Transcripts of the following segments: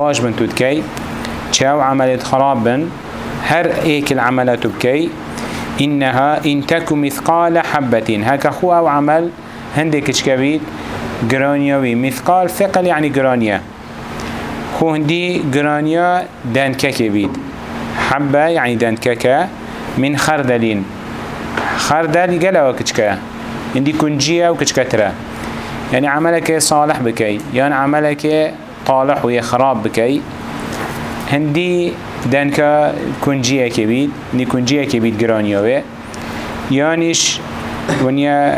باش بن تدكي چاو عملت خراب بن. هر ايك العملات بكي. إنها إن تكو مثقال حبة. هكا خو أو عمل هندك اشكبيت جرانيوي. مثقال ثقل يعني جرانيا. خو هندي جرانيا دانكك بيت. حبة يعني دانكك من خردلين. خردل قلوا كشكا هندي كنجية وكشكترة يعني عملك صالح بكي. يعني عملك طالح ويخراب بكي هندي دانكا كنجية كبيت ني كنجية كبيت جرانيوي يانش ونیا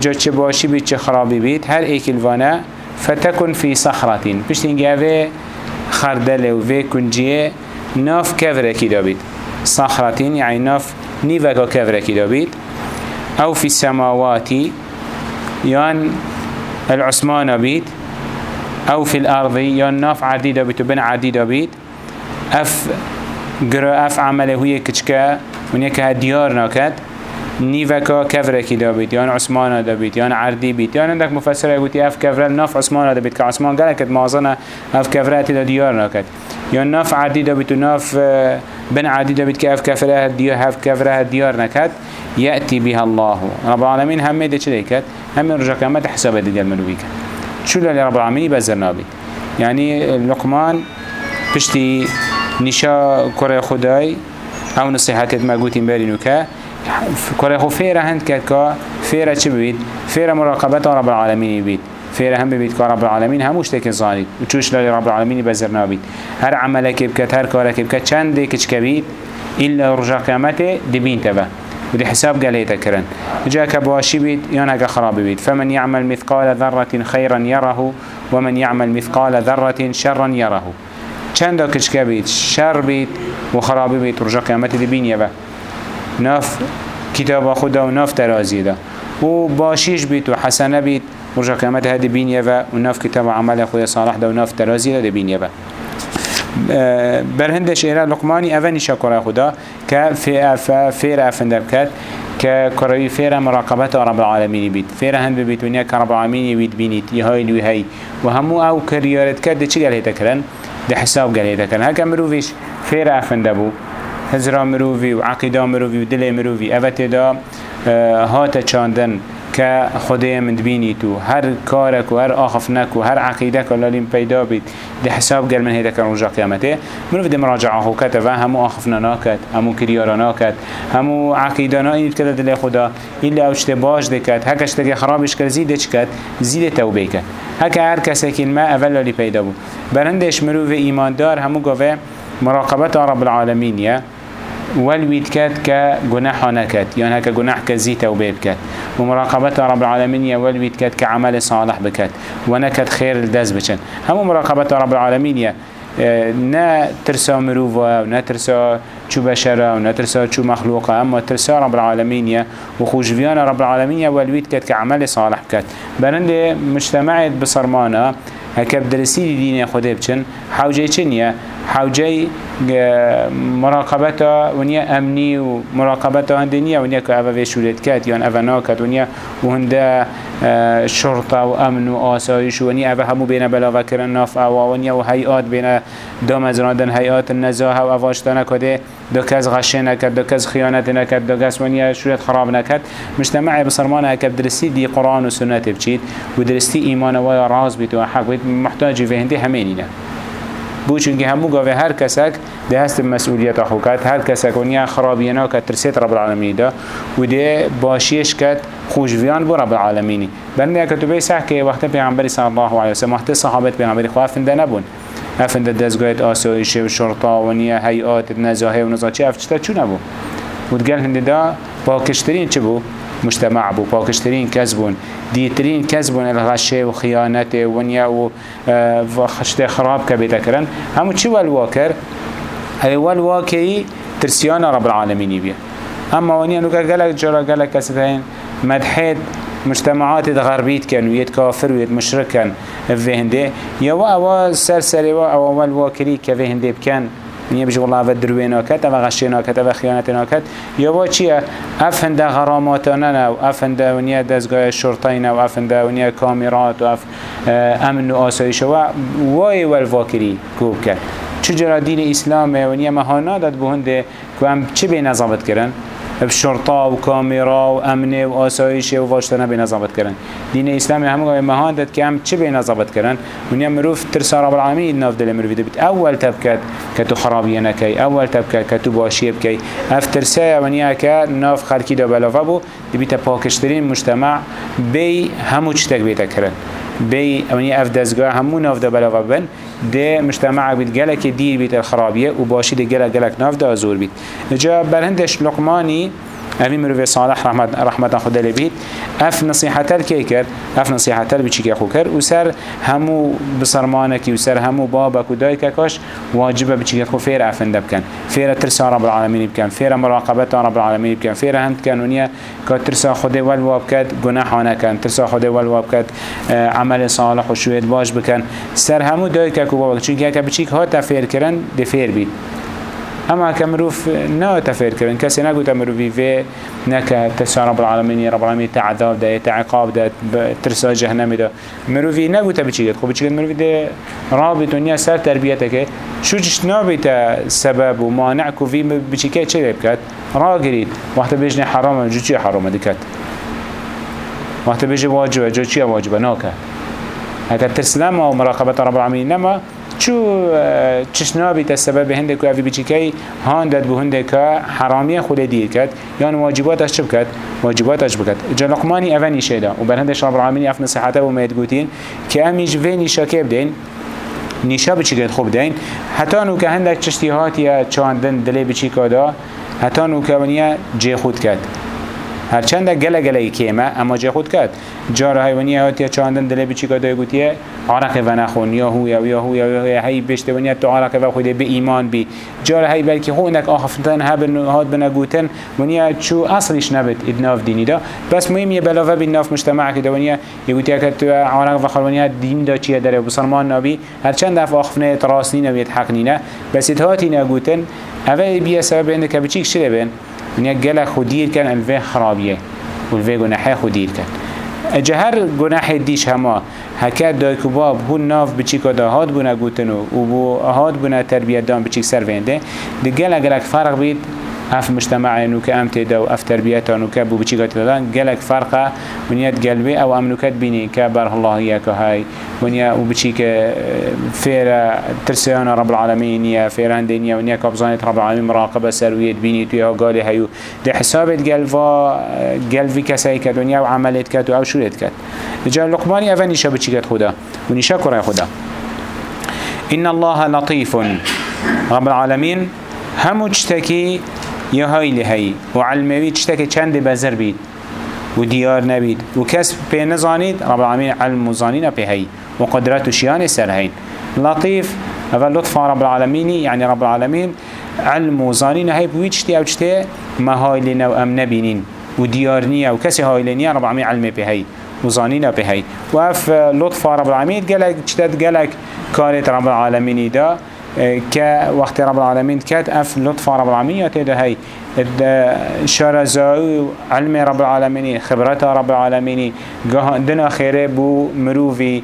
جا چه باشی بید چه خرابی بید. هر ایک الوانا فتکن فی صخرتین پشت اینگه اوه خردل و وی کنجیه ناف کورکی دا بید صخرتین یعنی ناف نیوکا کورکی دا بید أو فی السماواتی یان العثمان بید. أو في الأرض يان ناف عدي دابيت وبن عدي دابيت أف قرأ أف عمله هي كتشكا ونيك ديار ناكد نیوکا کفرکی دا بید یان عثمان دا بید یان عردی بید یان اندک مفسرة گوتی أف کفره ناف عثمان دا بید که عثمان گله کد مازن أف کفره دا دیار نکد یان ناف عردی دا ناف بن عردی دا بید که اف کفره اف کفره دیار بها الله. رب العالمین همه ده چه کد همه رجا قیامت حساب دیگر منوی کد شو لی رب العالمین بزر نابید يعني لقمان پشتی نشا کره خدای أو نصيحتت ما قوتين بارينو که كره خو فيرا هند كا فيرا چه فيرا مراقبت رب العالمين ببيت فيرا هم ببيت رب العالمين هموش تك زانيت وچوش لالي رب العالمين بزرنا بيت هر عملك بكت هر كارك بكت چند كچ كبيت إلا رجع قيامته دبين تبا ودي حساب قال هيتا كرن جاء كبواشي بيت يانا خراب بيت فمن يعمل مثقال ذرة خيرا يره ومن يعمل مثقال ذرة شرا يره. چند كچ كبيت شر بيت وخراب بيت رجع قيامته دبين يبا ناف كتاب خدا و ناف ده و باشيش بيت و حسنه ورجع قيامت هذا بين يبا و ناف كتاب عمل خويا صالح ده و ناف ترازي ده بين يبا برهندش إيرا لقماني أفني شكرا خدا كفي فير أفندر كات كقرأي فيرا مراقبة رب العالمين بيت فيرا هند بيت ونيا كرب العالمين يبيت بينيت يهاي لوي هاي وهمو أو كريارت كات ده چي قال هيتا كرن ده حساب قال هيتا كرن هكا مروفيش فيرا أفندبو هزرا مروفي و عقيدة مروفي و دل مروفي اوت دا هات چاندن که خدای من بینی تو. هر کارک و هر آخفنک و هر عقیده که لالیم پیدا بید. ده حساب گل من هیده کن رجا قیامته. منو ده مراجعه خو کت و همو آخفنا ناکت همو کریارا ناکت همو عقیده نا اینید کده دل خدا. ایلا اوشت باش ده کت هکش تگه خرابش کر زیده چ کت زیده توبه کت. هکه هر کسی که ما اول لالی پیدا بود. برندش مرو و ایماندار همو گوه مراقبت رب العالمین یا والويد كات كجناح نكت يعني هكا جناح كزي توبه بكات ومراقبة رب العالمين يا والويد كات كعمل صالح بكات. ونكت خير الدز بچن. هم مراقبة رب العالمين يا نا ترسى مروفا ونا ترسى شو بشرة ونا ترسى شو مخلوقة أما ترسى رب العالمين يا وخوش فيانا رب العالمين يا والويد كات كعمل صالح بكات. برند مجتمعات بصرمانة هكا بدرسي دين خده بچن. حوجه چنية حوجه مراقبتا ونیا امنی و مراقبتا هنده نیا ونیا که اوه شورت کد یا اوه ناکد ونیا و هنده شرطه و امن و آسایش ونیا اوه همو بین بلاوه کرن ناف اوه ونیا و حیات بین دام از راندن حیات نزاه و اواشتا نکده دو کس غشه نکد دو کس خیانت نکد دو کس ونیا شورت خراب نکد مجتمع بصرمان اکب درستی دی قرآن و سنت بچید و درستی ایمان و راز بیت و حق بیت محتاجی به همینینه بو چونکه همو گاوه هر کسک ده هست مسئولیت خوکت هر کسک ونیا خرابینا که ترسیت رب العالمین ده و ده باشیش کد خوشویان بو رب العالمینی. بنده کتبه سح که وقت پیغمبری صلی الله علیه وسلم وقت صحابت پیغمبری خواه افنده نبون افنده دزگاهت آسایشه و شرطا و نیا حیات نزاهه و نزاچه افچتا چون نبون و دگل هنده ده باکشترین چه بو؟ مجتمع بو باكشترين كذبون ديترين كذبون الغشه وخيانته ونيا وخشته خراب كبيتا كرن همو چي والواكر هاي والواكي ترسيان رب العالمين بيه اما ونيا نوكا قلق جرى قلق كسدين مدحيت مجتمعات غربيت كان ويت كافر ويت مشرك كان في هنده يوا اوا سرسري وا اوا والواكري كفي هنده بكان ونیا بجی والله اول دروی ناکت اول غشی ناکت اول خیانت ناکت. یا با چیه؟ اف هنده غراماتانه و اف هنده ونیا دزگاه شرطین و اف هنده کامیرات و اف امن و آسایش و وای والواکری کوب کرد چجرا دین اسلام ونیا مهانا داد بهنده که هم چه به نظامت کرن؟ بشرطة وكاميرا وأمن وآسايش وفاشتنا بنظامت كرن دين الإسلام هم قوي مهان داد كام چه بنظامت كرن ونيا مروف ترسى رب العالمين ناف دل مروف بيت أول تبكت كتو خرابية نكي أول تبكت كتو باشيه بكي اف ترسى ونيا كا ناف خلقي دا بلافا بو. دي بيتا باكشترين مجتمع بي همو چتك بيتا كرن بي ونيا اف دزگاه همو ناف بلافا بن ده مجتمع بيت جلك دير بيت الخرابية ده جلك جلك ناف ده أزور بيت نجا برهندش لقماني أمي مروي صالح رحمة رحمة خدا لبيت أف نصيحة الكيكر أف نصيحة البيتشيك أخو كر وسر همو بصرمانك وسر همو بابك ودايك كاش واجبه بيتشيك أخو فير أفن دبكن فير ترسى رب العالمين بكن فير مراقبة رب العالمين بكن فير هم كان ونيا كترسى خدا والواب كد جناحانا كان ترسى خدا والواب كد عمل صالح وشوية باش بكن سر همو دايك أخو بابك چونك هكا بيتشيك هاتا فير كرن دي فير بيت أما كمروف نا تفير كرن كسي نقول تمروفي في نكا تسع رب العالمين رب العالمين تعذاب ده تعقاب ده ترسا جهنم ده. مروفي نقول تبچيت خو بچيت مروفي ده رابط ونيا سر تربيتك شو جش نابت سبب ومانع كوفي بچيكه چه بكت راغريد وقت بيجني حرام جو چي حرام دكت؟ وقت بيجي واجب جو چي واجب ناكا. هكا تسلم و مراقبة رب العالمين نما چو چشنابی تسبب هنده که اوی هان داد به هنده که حرامی خود دیر کرد. یان واجباتش چه بکد واجباتش بکد جا لقمانی اوانی شیده و بر هندش العالمین اف نصیحته و مید گوتین که امیج وی نیشا که بدین نیشا بچی خوب دین حتی نو که هندک چشتیهات یا چاندن دلی بچی کادا حتی نو که ونیا جی خود کرد. هرچند گله گله کیمه اما جه خود کرد. جار حیوانی هاتی چاندن دل بچی کدای گوتیه. عرق و نخون. یا هو یا یا هو یا هی بشته ونیا تو عرق و خود به ایمان بی. جار هی بلکه خو انک آخفتن هب هاد بنگوتن ونیا چو اصلش نبت ادناف دینی دا. بس مهم یه بلاوه بین ناف مجتمع که ونیا یگوتیه که تو عرق و خلونیا دین دا چیه داره. بسرمان نبی هرچند دفع آخفنه تراسنی نبیت حق نینه بس هاتی نگوتن. اوه بیا سبب اینه که بچیک شده بین ونیا گله خودیر کن الوه خرابیه. والوه گناحه خودیر کن جهر گناح دیش هما هکر دای کباب هو ناف بچی کدا هاد بونه گوتنو و بو هاد بونه تربیت دام بچی سر وینده. گل اگر فرق بید. أف مجتمع نوك أم تدا و أف تربيته نوك بو بچي قت دادن جلك فرقه ونيت قلبي أو ام نوكت بيني كبر الله ياك هاي. ونيا و بچي ك فير ترسيان رب العالمين يا فير هندنيا ونيا كبزانت رب العالمين مراقبه سرويت بيني تو قال هيو ده حسابت قلبا قلبي كساي كد ونيا وعملت كد أو شورت كد جا لقماني افني شب بچي قت خدا ونيشا كره خدا إن الله لطيف رب العالمين همو تشتكي یا های لهی و علموی چتک چند بزر بید. و دیار نبید. و کس پی نزانید رب العالمین علم و زانین پی هی و قدرت و شیان سر لطیف اول لطف رب العالمینی یعنی رب العالمین علم و زانین هی أو چتی ما لنا و ام نبینین. و دیار نیا. و رب العالمین علم پی هی و زانین پی هی و اف لطف رب العالمین گلک چتت گلک کارت رب العالمینی دا. که وقت رب العالمین کت اف لطف رب العالمین یا تیده هی علم رب العالمین خبرت رب العالمین دنا خیره بو مروفی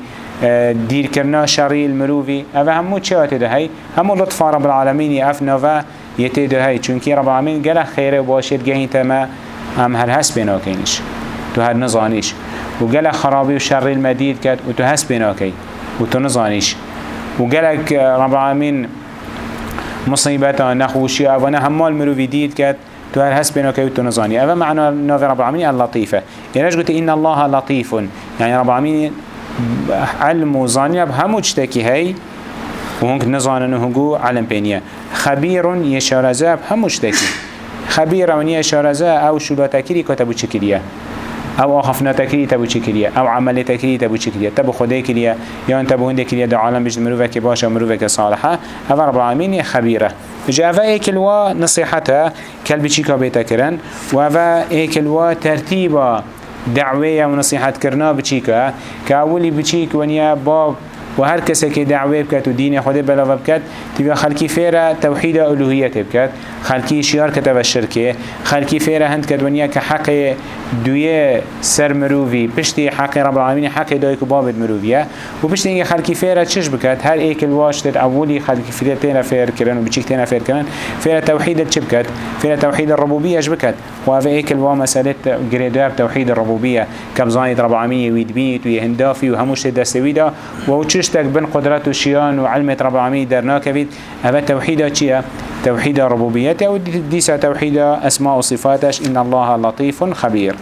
دیر کرنا شری المروفی. اوه همو چه تیده هی همو لطف رب العالمین اف نوه یتیده هی چونکی رب العالمین گله خیره باشد گهی تما هم هر هست بنا تو هر نزانیش. و گله خرابی و شر المدید کد و تو هست وقالك رب العالمين مصيبتا نخوشي أولا همال مروفي ديد كات تو هر هس بينك وتو نزاني. أما معنى نوفي رب العالمين اللطيفة يعني قلت إن الله لطيف؟ يعني رب العالمين علم وظاني بهمو تشتكي هاي وهنك نزانن هنگو علم بينيا. خبير يشارزا بهمو تشتكي خبير من يشارزا أو شلاتكيري كتبو تشكيريا أو آخفنا تكري تبو كريا أو عمل تكري تبو چي كريا تبو خده كريا يا انت بو هنده كريا دا عالم بجد مروفك باشا مروفك صالحة. أو رب العالمين خبيرة جا اوه ايكلوا نصيحتها كل چي كابيتا كرن و اوه ايكلوا ترتيبا دعوية ونصيحت كرنا بچيكا كاولي بچيك ونيا باب و هر کسی که دعوه بکد و دین خود بلاو بکد تیویا خلکی فیره توحید الوهیت بکد خلکی شیار کتب شرکه. خلکی فیره هند کد ونیا که حق دوی سر مروفی پشتی حق رب العالمین حق دای که بابد مروفیه و پشتی اینگه خلکی فیره چش بکد هر ایک الواشتر اولی خلکی فیره تینا فیر کرن و بچیک تینا فیر کرن فیره توحید چه بکد فیره توحید الربوبیه اش بکد و اوه ایک الوا مسألة گریدار توحید الربوبیه كبزانيت رب العالمين ويدبيت ويهندافي وهموش دستويدا ووچشتك بن قدرت وشيان وعلمة رب العالمين درناك بيت هذا توحيدا چيا توحيد ربوبيته وديسا توحيد أسماء وصفاتش إن الله لطيف خبير.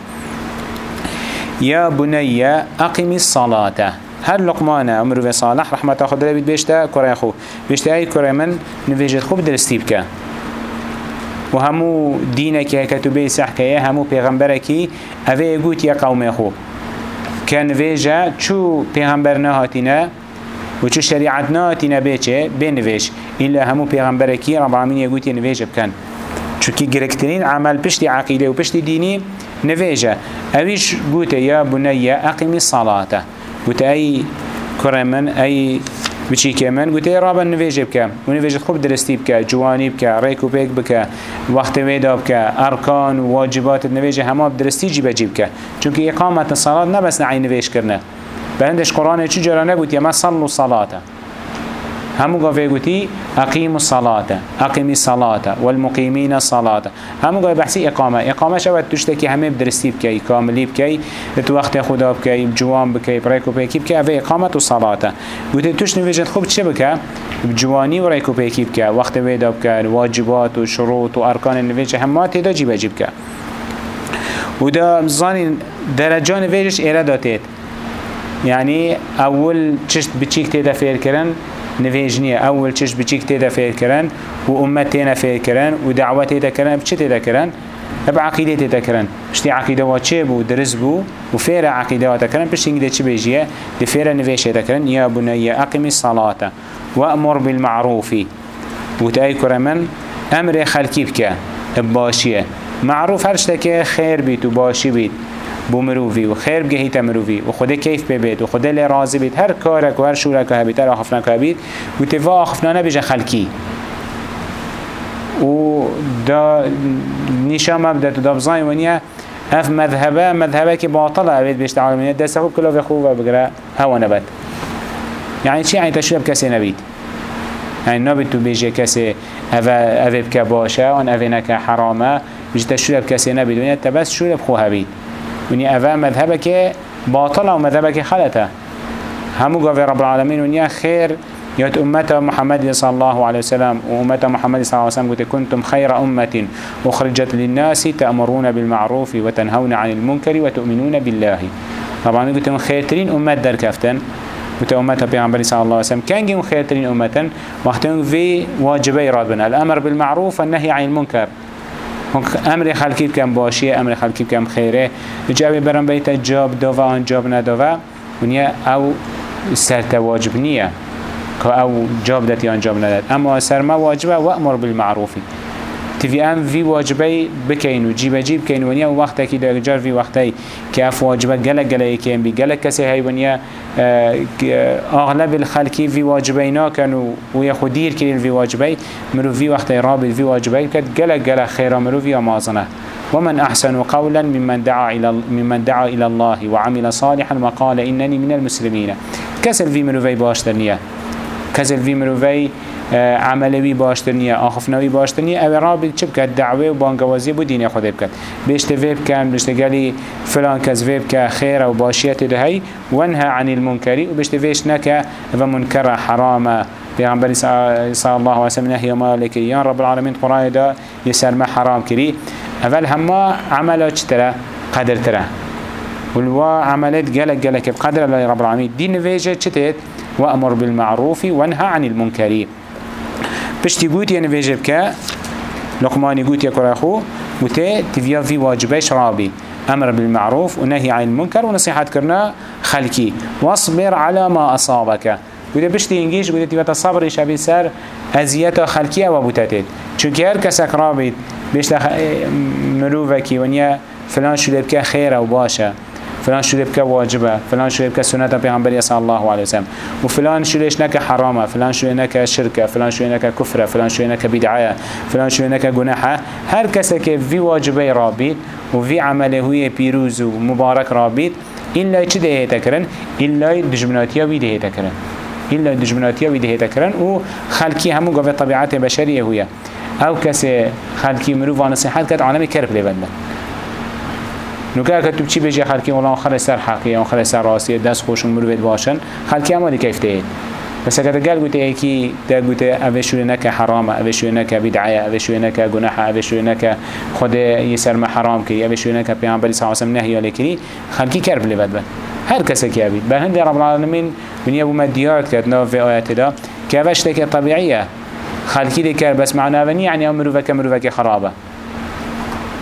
يا بني أقم الصلاة. هر لقمان عمر و صالح رحمت خدا بید بیشتر کره خو بیشتر ای کره من؟ نویجت خوب درستی بکه و همو دینه که کتبه سحکه همو پیغمبره کی اوه گوت یا قوم خو که نویجه چو پیغمبر نهاتینه و چو شریعت نهاتینه بیچه بنویش. إلا همو پیغمبره کی رب العالمین یا گوت یا نویجه بکن. چونکی گرکترین عمل پشتی عقیده و پشتی دینی نویجه. اویش گوت یا بنی اقیمی صلاته. گوت ای کرمن ای بچی که من گوته رابا نویجه بکه. و نویجه خوب درستی بکه جوانی بکه ریک و پیک بکه وقت ویدا بکه ارکان و واجبات نویجه همه درستی جیبه جیب که چونکه اقامت صلاة نبس نعی نویش کرنه. بلندش قرآن چی جرا نگوت یا ما صلو صلاة همو قافه قوتي أقيموا الصلاة أقيم الصلاة والمقيمين الصلاة همو قافه بحثي إقامة. إقامة شوات تشتكي همه بدرستي بكي كاملي بكي لتوقت خدا بكي بجوان بكي بريكو بكي بكي أفه إقامة الصلاة قوتي تش نفجد خوب تشه بكي بجواني وريكو بكي بكي وقت ويدا بكي واجبات وشروط وأركان النفجة همات دا جيبا جيبكي وده مزاني درجان فيجش إراداتيت يعني أول تشت بتشيك تيدا فير كرن نویجنیه أول چش بچیک تیدا فیر کرن و امت تینا فیر کرن و دعوت تیدا کرن بچه تیدا کرن اب عقیده تیدا کرن پشتی عقیده و چه بو درس بو و فیر عقیده و تکرن فیر کرن الصلاة و أمر بالمعروف و تای کرمن أمر خلکی بکه معروف هرشتکه خیر بیت و باشی بیت بو مروفي و خير بجهيتا مروفي و خده كيف ببيت و اللي راضي بيت هر كارك و هر شورك هبيت هر آخفناك هبيت و تفا آخفنا نبيجا خلقي و دا نشا مبدأ دا بزاي ونيا اف مذهبه مذهبه که باطله اوید بیشت عالمینه دست خوب کلاف خوب بگره هوا نبد يعني چی؟ يعني تشویب کسی نبید يعني نبید تو بیجه کسی اوه بکه باشه اون اوه نکه حرامه بیجه تشویب کسی نبید ونیا تبس شویب خوب هبید ونیا اوه مذهبك باطل و مذهبك خلطه. همو قوي رب العالمين ونیا خير يات أمة محمد صلى الله عليه وسلم وأمة محمد صلى الله عليه وسلم قلت كنتم خير أمة أخرجت للناس تأمرون بالمعروف وتنهون عن المنكر وتؤمنون بالله. طبعا قلت خيرترين أمة در كفتن قلت بيغمبر صلى الله عليه وسلم كان جيم خيرترين أمة وقتهم في واجبي رادبنا الأمر بالمعروف والنهي عن المنكر امر خلقی کم باشیه امر خلقی کم خیره. جوی برام بیت جاب دوا آن جاب ندوا ونیا او سرت واجب نیه. که او جاب دتی آن جاب نداد. اما سر ما واجبه و امر بالمعروفی. تفي ام في واجبي بكين وجيب جيب كين ونيا وقتا كي دجار في وقتي كاف واجبه جل جل يكين بي جل كسي هاي ونيا اغلب الخلقي في واجبينا كانوا ويخدير كي في واجبي مرو في وقتي رابط في واجبي كد جل جل خير مرو في مازنه ومن أحسن قولا ممن دعا إلى ممن دعا إلى الله وعمل صالحا وقال إنني من المسلمين كسل في مروفي باشترنيا كسل في مروفي عملوی باشتر نیه آخفنوی باشتر نیه أو رابط چه بکد دعوه و بانگوازی بو دین خود بکد بیشت ویب کن بیشت گلی فلان کس ویب که خیر و باشیت دهی ونها عن المنکری. و بیشت ویش نکه و منکر حرامه پیغمبر صلی الله علیه وسلم نهی مالک یا رب العالمین قرآن دا یسر ما حرام کری. اول همه عملات چتره قدر تره. والوا عملت جلك جلك بقدر الله رب العالمين دين فيجة چتت وأمر بالمعروف وانهى عن المنكرين پشتی گوت یعنی ویجب که لقمانی گوت یا کراخو وته تفيا في واجبش رابي أمر بالمعروف ونهي عن المنكر ونصيحة كرنا خلقي واصبر على ما أصابك وده بشتي ينجيش وده تبقى تصبر شبي سر أزياتا خلقية وبوتاتت چونك هر كسك رابط بشتا مروفكي ونيا فلان شو لبكا خير و باشا فلان شو بك واجبه فلان شو بك سنة پیغمبر صلى الله عليه وسلم وفلان شو ليش نك حرامه فلان شو نك شركه فلان شو نك كفره فلان شو نك بدعه فلان شو نك جناحه هر کسی که وی واجبه رابید و وی عمله هوی پیروز و مبارک رابید إلا چه ده تكرن إلا دجمناتيا وي ده تكرن إلا دجمناتيا وي ده تكرن و خلقي همو بشرية هويا أو كسي خلقي مروف ونصيحات كات عالمي كرب لبنده نوكا كتب چی بجي خلقي والله خلق سر حقية و خلق سر راسية دست خوشن مروفت باشن. خلقي اما دي كيف تهيد بس اگر قال قلت ايكي دا قلت اوه شوي نكا حرام اوه شوي نكا بدعية اوه شوي نكا گناح اوه شوي نكا خود يسر ما حرام كي اوه نكا پیغمبر صلى الله عليه وسلم نهي لكري خلقي كرب لبد بد هر کسی که بید به هندی رب العالمین بنیا بو مدیات کرد نو في آیات دا که اوش تک طبیعیه. خلقی دی بس معنا ونی یعنی مروفک مروفک خرابه.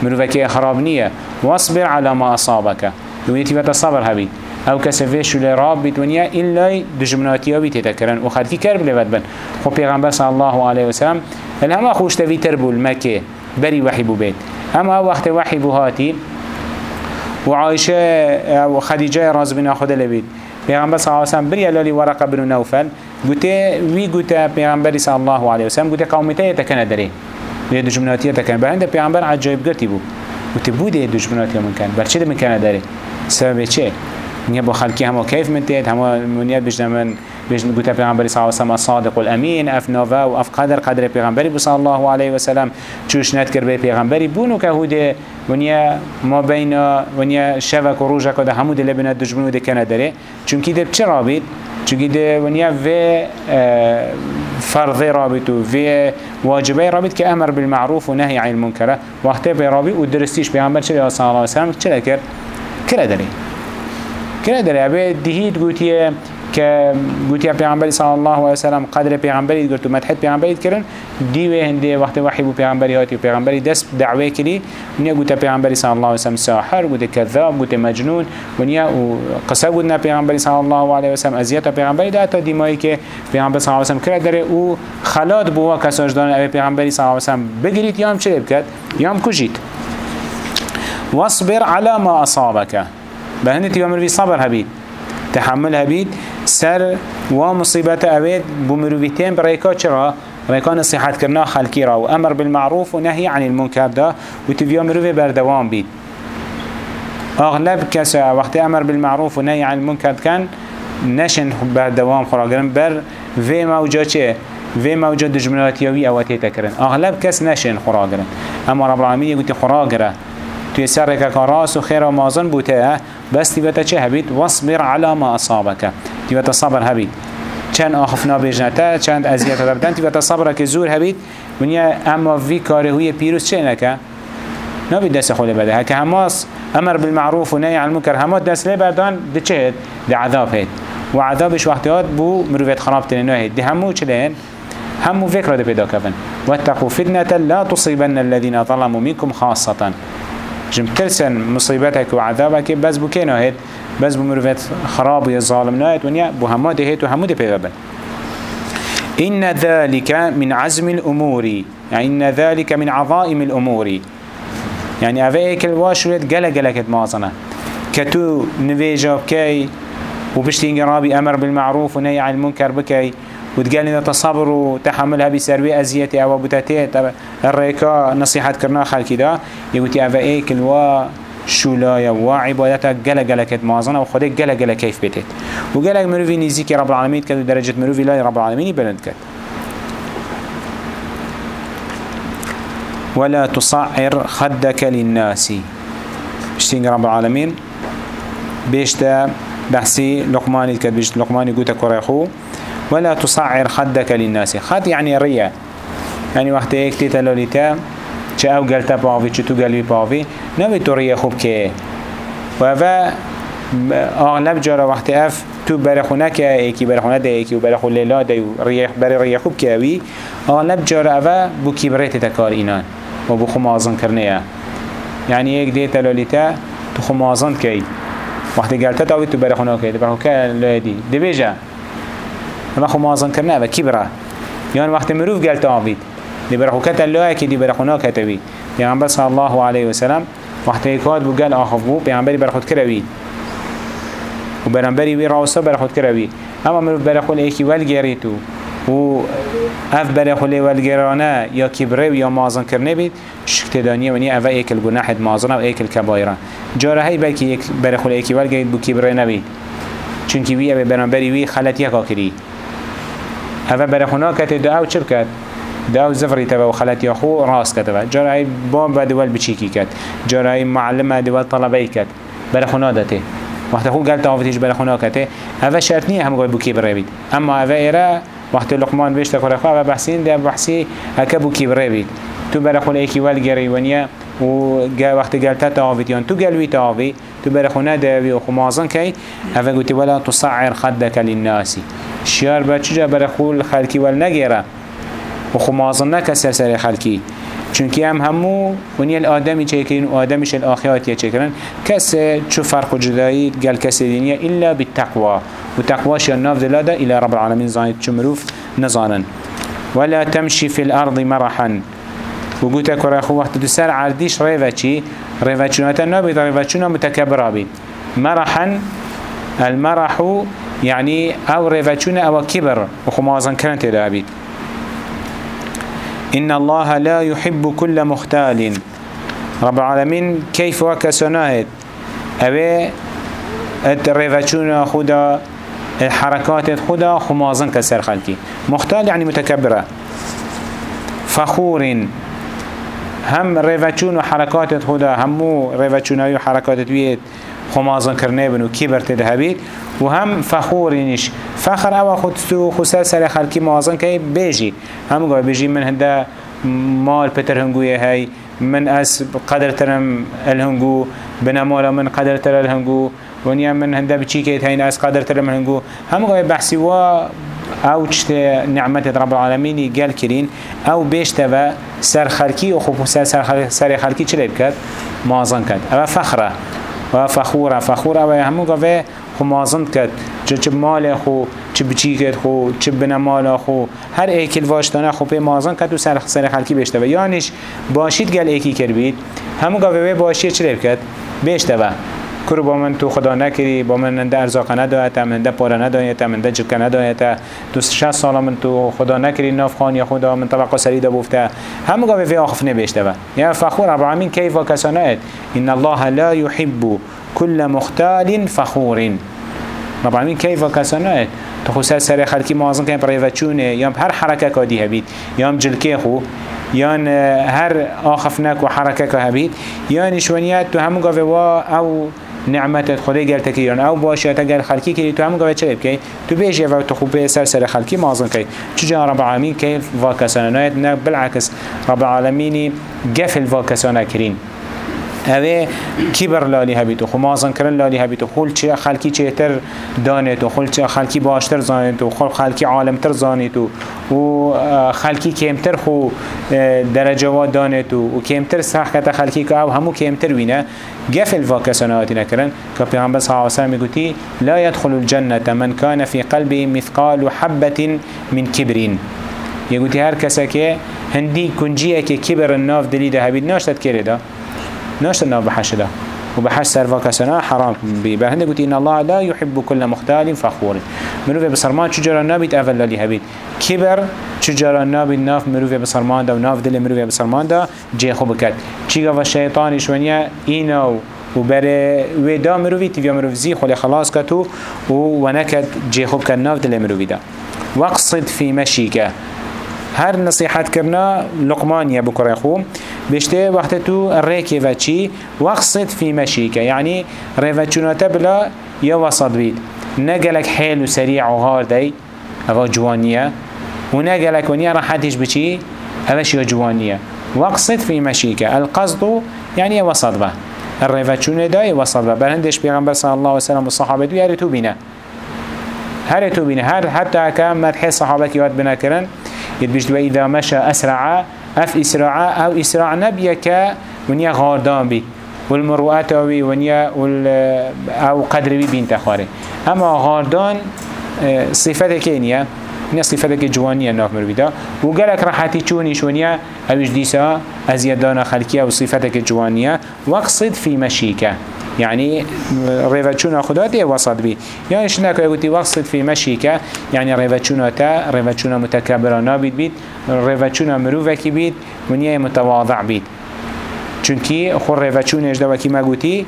مروفك خراب نية واصبر على ما أصابك. يونيتي بتا صبر هبيت أو کسی ویشو لراب بید ونیا ایلا دجمناتی ها تکرن و بن خو پیغمبر صلی الله علیه وسلم الهما خوش تفی تربو المکه بری وحی بو اما وقت وحی بو هاتی و عایشه و خدیجه راز بنا خود لبید پیغمبر صلی الله علیه وسلم بری الالی ورقه بن نوفل. گوته وی گوته پیغمبر صلی الله علیه وسلم گوته قومته تکنه داره وی دجمناتی تکنه بعد پیغمبر عجایب گرتی بو. گوته بوده دجمناتی من کن. برچه ده من داره سبب چه؟ نیا با خلکی همه کیف من تید همه منیت من بجن قلت پیغمبری صلی الله علیه و صادق الامین أف نووا و أف قدر قدر پیغمبری صلی الله علیه و سلم چوش نت کر به پیغمبری بونو که هوده ونیا ما بین ونیا شبک و روزک و ده همو دل بنا دجمن و ده کنه داره چون کی ده چه رابط؟ چون ده ونیا و فرض رابط و واجبه رابط أمر بالمعروف و نهی عن المنکر وقتی به رابط و درستیش پیغمبر چه صلی الله علیه و سلم چه کرد کلا داره كنا داره أبي دهيد قوتيه که گوتی پیامبری صلی الله علیه و سلم قدر پیامبری گرت مدحت پیامبری کردن دیوه هنده وقت وحی بو پیامبری هاتی و پیامبری دست دعوه کلی نیا گوت پیامبری صلی الله علیه و سلم ساحر گوت کذاب گوت مجنون و نیا و قصه گوتنا پیامبری صلی الله علیه و سلم ازیت پیامبری ده تا دیمایی که پیامبر صلی الله علیه و سلم کرد. داره أو خلات بو کساش دان ابی پیامبری صلی الله علیه و سلم بگیرید یا هم چه بکد یا هم کجید واصبر على ما اصابك بهنده تیوامر في صبر هبید تحمل هبید سر و مصیبت اوید بمروفیتین برایکا چرا؟ ريكان نصيحات كرنا خلقي را. وأمر بالمعروف ونهي عن المنكر ده وتفيا مروفي بردوام بيت. أغلب كسا وقت أمر بالمعروف ونهي عن المنكر كان نشن بردوام خراجرن بر في موجة چه؟ في موجة دجمنات يوي أواتي تكرن. أغلب كس نشن خراجرن أما رب العالمين يقول خراجره توی سر که راس و خیر بوده بس تیوتا چه هبید واصبر على ما أصابك. تیوتا صبر هبید چند آخفنا بجنتا چند ازیت دبدن تیوتا صبر که زور هبید ونیا اما وی کاره هوی پیروز چه نکه؟ نبید دست خود بده. هکه هماس أمر بالمعروف و نهی عن المنکر. همه دست لی بردان ده چه هد؟ ده عذاب هد. و عذابش وقتیات بو مروفیت خراب تنینو هد. ده همو چه؟ همو فکر ده پیدا کفن واتقوا فتنة لا تصيبن الذين ظلموا منكم خاصة. جم ترسن مصيبتك وعذابك بس بو كينا هيت بس بو مروفت خراب يا ظالم نايت ونيا بو هما ده هيت وهمو ده بيغبن إن ذلك من عزم الأمور. يعني إن ذلك من عظائم الأمور. يعني أفايك الواشرت قلق قلقت مازنة. كتو نفيجا بكي وبشتين رابي أمر بالمعروف ونهي عن المنكر بكي وتقال إذا تصبر وتحملها بسروي أزيتي أو بتاتي. الريكا نصيحة كرنا خلقي دا. يقولي أفا إيكل و شولايا وعبادتها قلق قلق كت مازنة وخده قلق قلق كيف بيتت وقلق مروفي نزيكي رب العالمين. كدو درجة مروفي لا رب العالمين بلند كت ولا تصعر خدك للناس. بشتين رب العالمين. بيشتا بحسي لقماني كد بيشت لقماني قوتا كوريخو. ولا تصعر خدك للناس. خد يعني ريا يعني وقت ايك تيتا لوليتا چه أو گلتا باوی چه تو گلوی باوی نوی تو ریا خوب که. و اوه اغلب جارا وقت اف تو برخونه که ایکی برخونه ده ایکی و برخو لیلا ده و بر ریخ خوب که اوی. اغلب جارا اوه بو کبریت تکار اینان. و بو خمازن کرنه يعني ایک دیتا لولیتا تو خمازن کی. وقتی گلتا تاوی تو برخونه که برخو که لدی دی. بیجا اما خو مازن کرنه و کبره یان وقت مروف گلتا آوید دی برخو کتا لاه که دی برخونا کتوی پیغمبر صلی الله علیه وسلم وقت ایکاد بو گل آخف بو پیغمبری برخود کروید برنبري وي راسا برخود كروي اما مروف برخول ايكي والگيريتو و اف برخول والگيرانا يا كبره يا مازن کرنه بید شكتدانية ونيا اف ايكل گناحت مازنه و ايكل كبايرا جاره هاي بلكي برخول ايكي والگيريت بو كبره نبید. چونكي وي ابي برنبري وي خلت يكا كري اف برخونا كت دعو چه بكت داو زفری تبا و خلط یا خو راست کتبا جارای بام دول بچیکی کت جارای معلم دول طلبه کت بر خونه داته وقت خو قال تعافتيش بر خونه کته هذا شرط نیه هم قول بکی برابید اما هذا ایرا وقت لقمان تقول أخوة هذا بحسين ده بحسي هكبو كي برابید تو بر خونه ایکی ول گری ونیا و وقت قال تعافتيان تو قال وي تعافي تو بر خونه ده و خمازن کی؟ هذا قلت ولا تصعر خدك للناس. شیار با چجا بر خول خلکی ول نگیره؟ و خمازن نکسر سر خلکی. چونکی هم همو ونی الادمی چه کرین و آدمیش الاخیاتی چه کرن کس چو فرق جدایی گل کسی دینیه الا بالتقوى و تقواش یا ناف دلاده إلى رب العالمین زانید چو مروف نزانن. ولا تمشي في الأرض مرحا. وقلت كورا خو وقت تسر عرديش ريفا چي ريفا چونتا نابد ريفا چونا متكبرا بيد مرحا المرح يعني أو ريفا چونا أو كبر وخو مازن كرنت دابيد إن الله لا يحب كل مختال. رب العالمين كيف وكسناهد أبي الريفاتشون خدا الحركات خدا خمازن كسر خلقي مختال يعني متكبرة فخور هم ريفاتشون وحركات خدا همو ريفاتشون وحركات ويت خمازن کرنه بنو کبر تدهبید و هم فخورینش فخر أو خود تو خسر سر خلکی موازن که بیجی. هم گوه بیجی من هنده مال پتر هنگویه هی. من از قدر ترم الهنگو بنمالا من قدر تر الهنگو ونیا من هنده بچی که هین از قدر ترم الهنگو هم گوه بحثی و أو چت نعمت رب العالمین گل کرین. أو بیشته و سر خلکی و خوب سر خلکی چلی بکد؟ موازن کد او فخره. و فخورا فخورا و همون گفه خو مازند کد چه چه مال خو چه بچی کد خو چه بنا مال خو. هر ایکل واشتانه خو پی مازند کد و سر, سر خلکی بشته و یانش باشید گل ایکی کر بید. همون گفه باشید چه کد بشته و کرو با من تو خدا نکری با من نده ارزاق ندایت من نده پاره ندایت من نده جبکه ندایت تو شش سال من تو خدا نکری ناف خان یا خدا من طبقه سریده بفته همه گاوه في آخف نبیشته با یا فخور رب العالمین کیف و کسانات ان الله لا يحب كل مختال فخور. رب العالمین کیف و کسانات تو خصوصا سر خلکی موازن کن برای وچونه یا هر حرکه کادی هبید یا جلکه خو یان هر آخفنک و حرکه که هبید یا نشونیت تو همون گاوه أو نعمت خدای گل تکیران أو باشه تا گل خلقی کردی تو هم گوه چه بکی؟ تو بیجی و تو خوب سر سر خلقی مازن کی؟ چجا رب العالمین کیف واکسانه نه بالعکس رب العالمینی گفل واکسانه کرین اوه کبر لالی هبیتو خو مازن کرن لالی هبیتو خول چه خلکی چه تر دانیتو خول چه خلکی باشتر زانیتو خول خلکی عالمتر زانیتو و خلکی کمتر خو درجه و دانیتو و کمتر سحکت خلکی که أو همو کمتر وینه. قفل فاكسانات نكرن كبيان بس عاصم يقولي لا يدخل الجنة من كان في قلبه مثقال حبة من كبرين يقولي هر كسا هندي كنجيه كبر الناف دليل ده هبيد ناشتت كرده ناشت النار بحش ده وبحش سرفا كسنا حرام بي بهند قلت إن الله لا يحب كل مختال فخور. مروفي بصرمان چجرا نابد أول للي هبيد كبر چجرا نابد ناف مروفي بصرمان ده وناف دل مروفي بصرمان ده جي خوب كد چيغا و شيطان شونيا إينو و بر ودا مروفي تيفيا مروفي زي خلي خلاص كتو ونكد جي خوب كد ناف دل مروفي ده واقصد في مشيك هر نصيحت کرنا لقمان يا بكره خو. بشته وقت تو ريكي وچي وقصد في مشيك يعني ريفاتشوناتا بلا يا وسط بيد نقلك حيل وسريع وهار دي أو جوانية ونقلك ونيا راحتش بچي اوش يا جوانية وقصد في مشيك القصد يعني وسط به الريفاتشون دا وسط به بلندش بيغمبر صلى الله عليه وسلم والصحابة دو يارتو بينا هرتو بينا هر حتى كان مدحي صحابة يواد بنا كرن يتبشت وإذا مشى أسرع أف إسراع أو إسراع نبيك ونيا غاردان بي والمروءات وي ونيا أو قدر بي بين تخاري أما غاردان صفته كينيا نيا صفته جوانية ناف مرويدا وقالك راحتي چونيش ونيا أوش ديسا أزيادانا خلقية وصفتك جوانية واقصد في مشيك يعني ريفتشونا خدا دي وسط بي يعني شنك يقولي وسط في مشيكا يعني ريفتشونا تا ريفتشونا متكبرانا بيت بيت ريفتشونا مروفكي بيت ونيا متواضع بيت چونکی خور ریوچون اجدا وکی مگوتی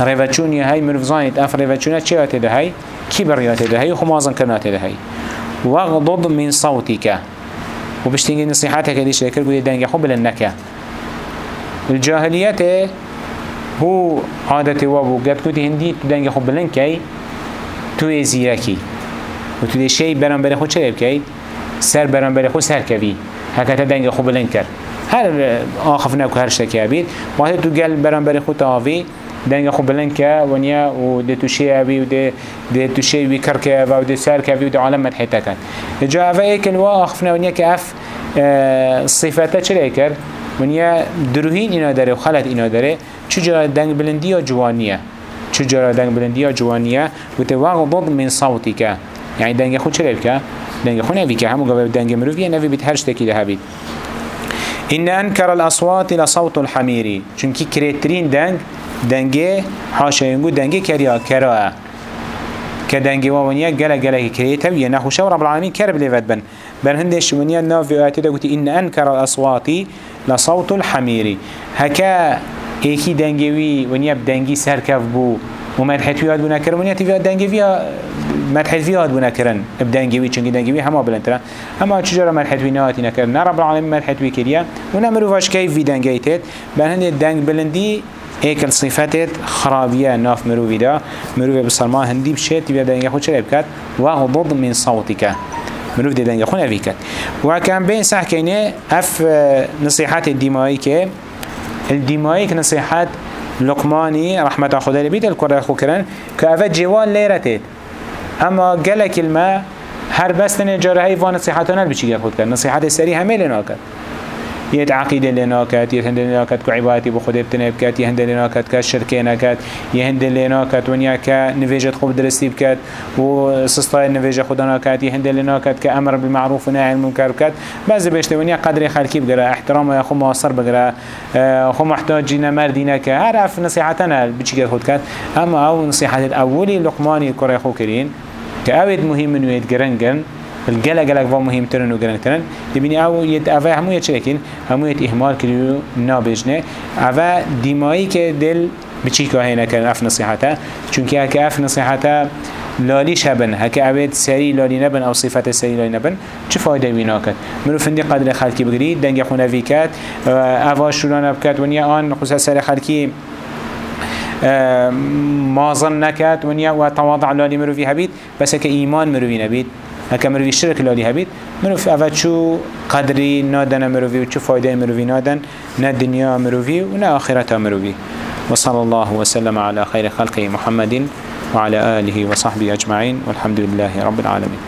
ریوچون یه های مروف زانید اف ریوچونه چه آته ده های؟ کی بریاته ده های؟ خمازن کناته ده های وغضض من صوتك وبشتنجي نصيحاتك ديش لكل قولي دنجي حب لنك الجاهلية هو عادة وابو قد كنت هندي تدنجي حب لنكي تو زيركي وتو دي شيء بران بري خود شريب كي سر بران بري خود سر كبي هكا تدنجي حب لنكر هر آخف نكو هر شتكي أبيد وهذا تو قال بران بري خود تاوي دنگ خو بلند که ونیا و ده توشه اوی و ده ده توشه وی کر که و ده سر که و ده عالم مدحیتا کن جا اوه ایکن و آخفنا ونیا که اف صفاته چرا کر ونیا دروهین اینا داره و خلط اینا داره چجا دنگ بلندی یا جوانیه؟ چجا دنگ بلندی یا جوانیه؟ و ته واغضض من صوتی که. يعني دنگ خود چرا که؟ دنگ خود نوی که. همو گوه دنگ مروفیه نوی بیت هر شتکی ده هبید إن أنكر الأصوات لصوت الحميري چونكي كريترين دنگ دنگه حاشينگو دنگه كريا كراء كدنگه وونيا گلا گلا كريتا ويا نخوشا ورب العالمين كرب لفت بن. بل هندش ونيا نافي آياتي دا إن أنكر الأصوات لصوت الحميري هكا إيكي دنگوي ونيا بدنگي سركف بو ومدحت فيها بنا كرن ونيا تفيها دنگي فيها مدحت فيها بنا كرن بدنگوي چونكي دنگوي هما بلنترا أما چجرا مدحت فيها نهاتي نكرن رب العالمين مدحت فيها كريا. ونمرو فاش كيف في دنگي تيت؟ بل هندي دنگ بلندي ایکل صفات خرابیه ناف مروی دا. مروی بسرما هندی بشه تبیا دنگه خود چرا بکد و ضد من صوتك. مروف دي دنگه. خود اوی و کم بین صح کنه اف نصیحات الدمایی که الدمایی که نصیحات لقماني رحمة خدا لبيت الكرة خو كرن كأفا جوال ليرتت أما قال كلمة هر بس نجاره هاي فان نصيحتنا بچي خود كرن نصيحات السري همه كرن يت عقيدة لنا كات يهند لنا كات كعبادتي بخدا بتنب كات يهند لنا كات كشركة نكات يهند لنا كات ونيا كنفيجة خوب درستي بكات وسسطاي نفيجة خدنا كات يهند لنا كات كأمر بالمعروف ونهي عن المنكر كات بعض بيشتي ونيا قدر خالكي بقرا احترام يا خو مواصر بقرا خو محتاجين مردينا كعرف نصيحتنا بتشي خود كات أما أو نصيحة الأولي لقماني كوري خو كرين كأود مهم من ويد جرنجن الجلا جلا قوام مهم ترن وجرن ترن. تبيني أو يد أفا همو يتشركين همو يت إهمال كريو نابجنه. أفا دمائي كدل بچی که هینا کردن اف نصیحته. چونکه هک اف نصیحته لالی شبن هک عبید سری لالی نبن أو صفت سری لالی نبن چه فایده بینا کرد مرو فندی قدر خلکی بگیری دنگ خونه وی کرد اوا شوران بکرد ونیا آن خصوصا سر خلکی مازن نکرد ونیا و تواضع مرو فی هبید بس ایمان مرو فی نبید. هكا مروي شرك لالي هبيت مروف أفا شو قدري نادن مروفي وشو فايدة مروفي نادن نا دنيا مروفي ونا آخرتها مروفي وصلى الله وسلم على خير خلقه محمد وعلى آله وصحبه أجمعين والحمد لله رب العالمين